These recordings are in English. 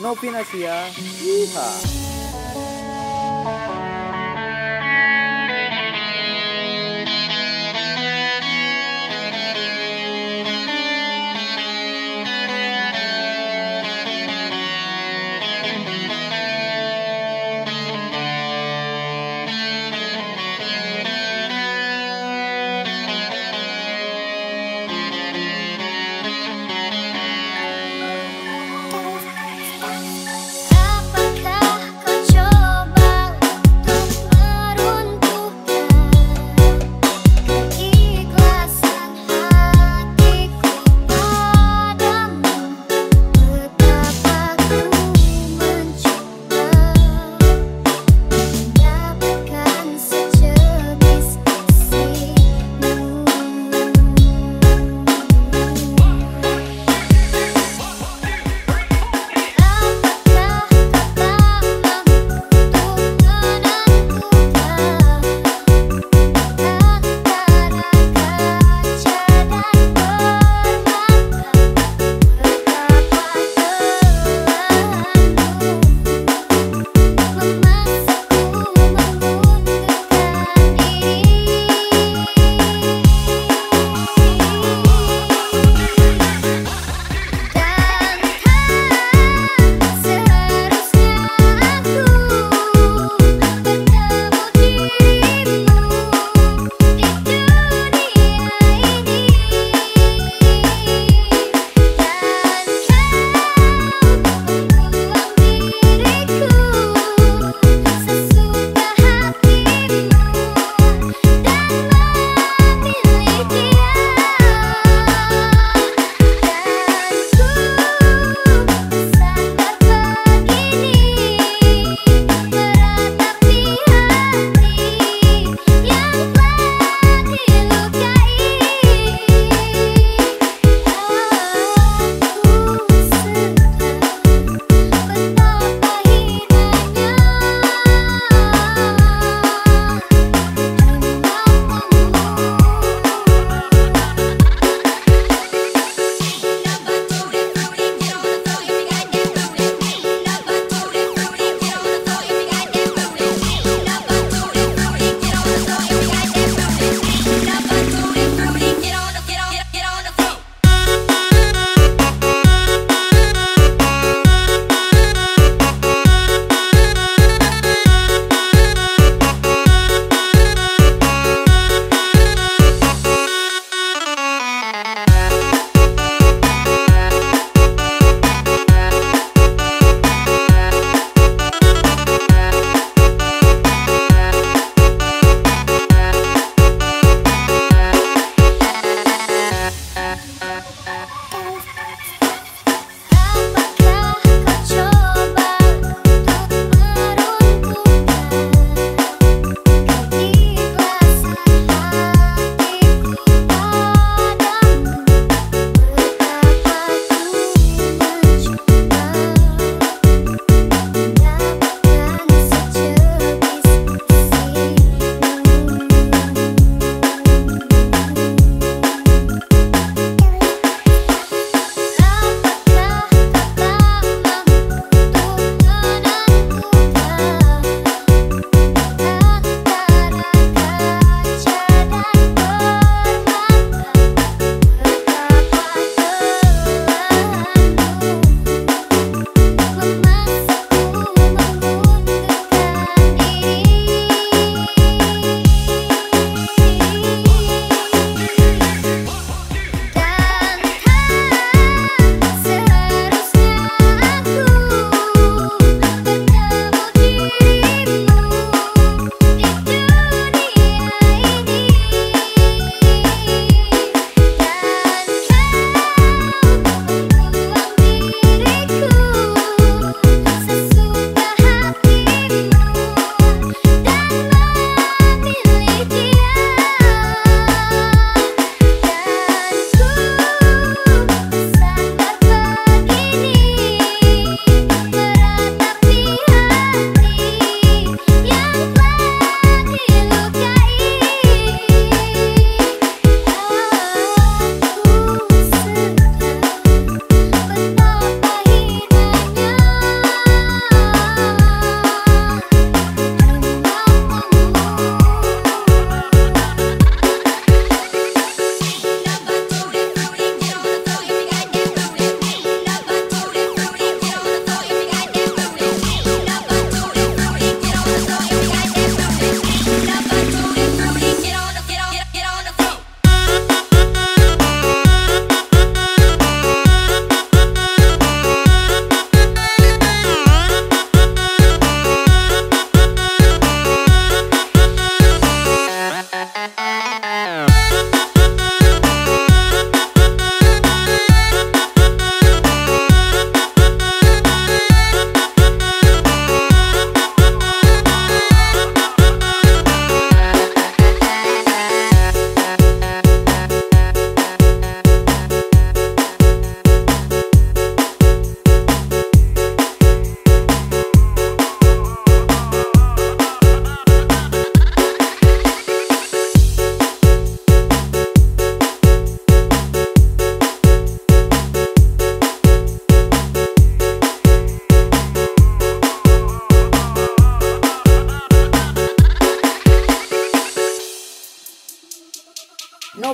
Novin Asia. Yeehaw.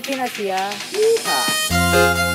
Pilipinas here. Yeehaw!